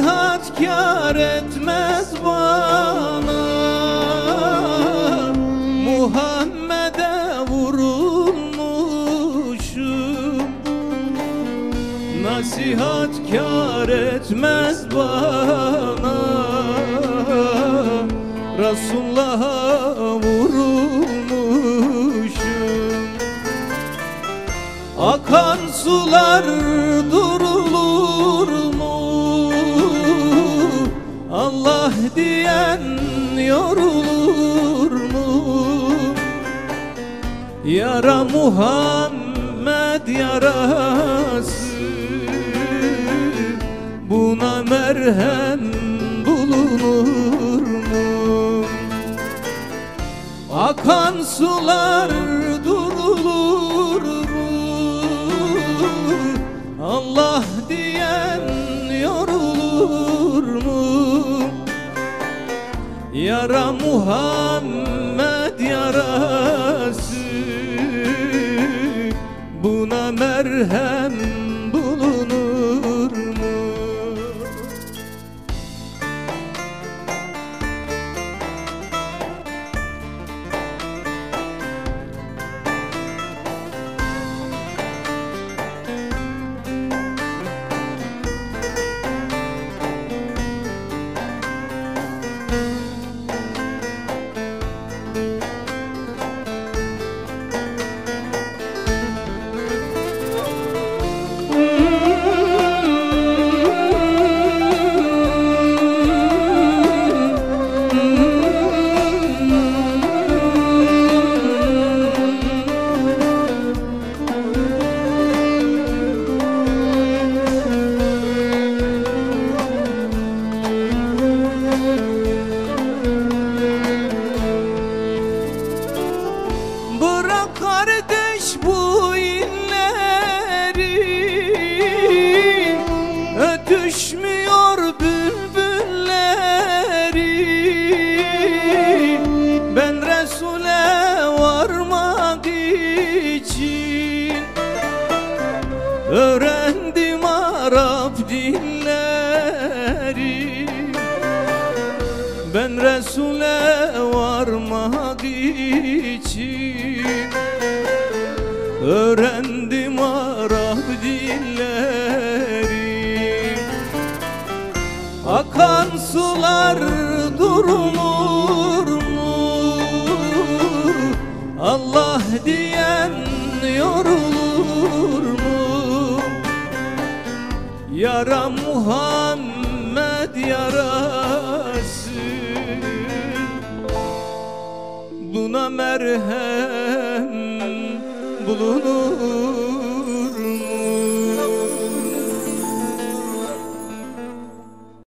Nasihat kar etmez bana. Muhammed'e vurulmuşum. Nasihat kar etmez bana. Resulullah'a vurulmuşum. Akan sular durulur mu? Allah diyen yorulur mu? Yara Muhammed yarası Buna merhem bulunur mu? Akan sular durulur mu? Allah diyen yorulur mu? Yara Muhammed yarası Buna merhem Arap dilleri. Ben Resul'e varmak için Öğrendim Arap dilleri. Akan sular durulur mu? Allah diyen yorulur Yara Muhammed yarası. Buna merhem bulunur